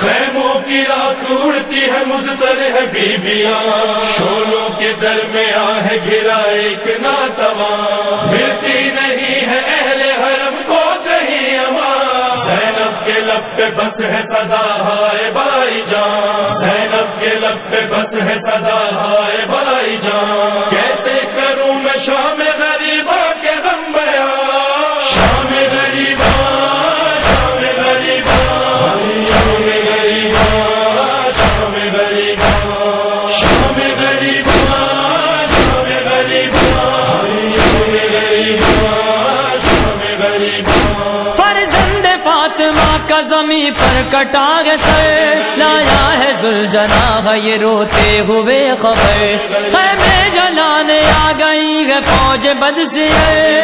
خیموں کی راک اڑتی ہے، مزتر ہے بیبیاں۔ شولوں کے درمیان ہے گھرا ایک ناتواں۔ ملتی نہیں ہے اہل حرم کو کہیں امان سینف کے لفظ پہ بس ہے صدا، ہائے بائی جان۔ سینف کے لفظ پہ بس ہے صدا، ہائے بائی جان۔ کیسے کروں میں شام غریبا کا زمیں پر کٹا گے سر، لایا ہے زلجنا ہے یہ روتے ہوئے خبر۔ ہے میں جلانے آ گئی ہے، فوج بد سے ہے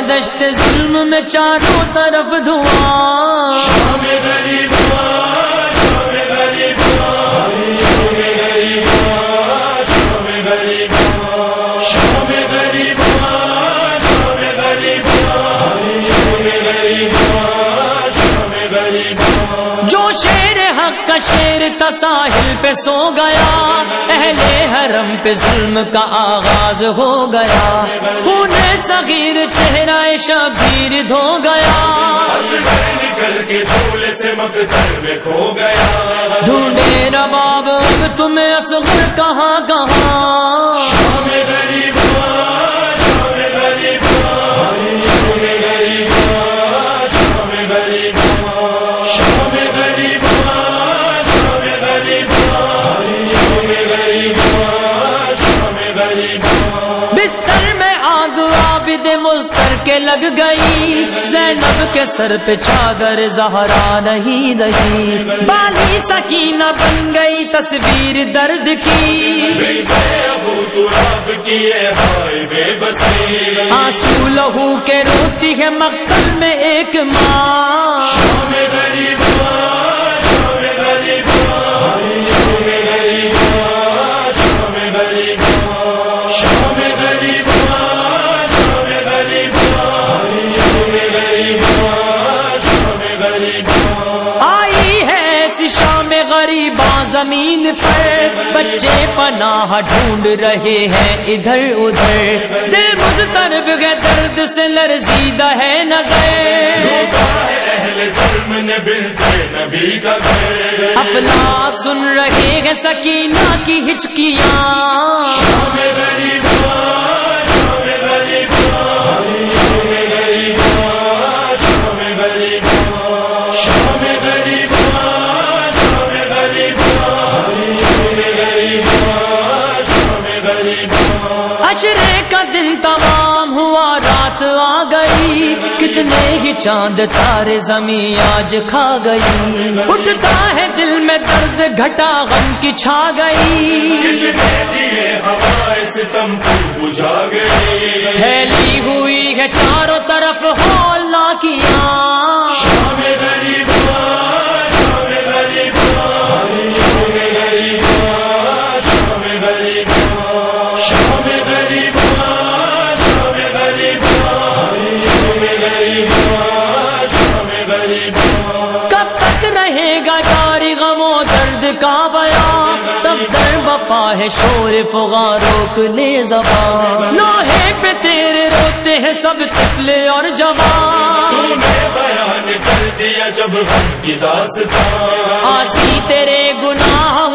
دشت، ظلم میں چاروں طرف دھواں۔ جو شیر حق کا شیر تساہل پہ سو گیا اہل حرم پہ ظلم کا آغاز ہو گیا۔ خون صغیر چہرہ شبیر دھو گیا۔ سے میں کھو ڈھونڈے رباب اب تمہیں اصغر کہاں کہاں؟ عابد مستر کے لگ گئی۔ زینب کے سر پہ چادر زہرا نہیں دہی۔ بالی سکینہ بن گئی تصویر درد کی۔ آنسو لہو کے روتی ہے مقتل میں ایک ماں۔ زمین پر بچے پناہ ڈھونڈ رہے ہیں ادھر ادھر۔ دل مسترب گئے درد سے لرزیدہ ہے نظر۔ اپنا سن رہے ہیں سکینہ کی ہچکیاں۔ دن تمام ہوا، رات آ گئی۔ کتنے ہی چاند تارے زمین آج کھا گئی۔ اٹھتا ہے دل میں درد گھٹا، غم کی چھا گئی گئی۔ پھیلی ہوئی ہے چاروں طرف، ہو اللہ کی آن۔ رہے گا جاری غم و درد کا بیان۔ سب در بپا ہے شور فغا روک لے زبان۔ لوہے پہ تیرے روتے ہیں سب تفلے اور جوان۔ بیان کر دیا جب ہم کی داستان۔ آسی تیرے گناہ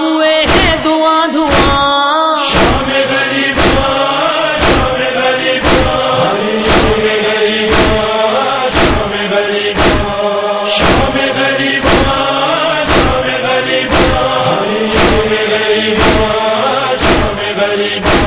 غریباں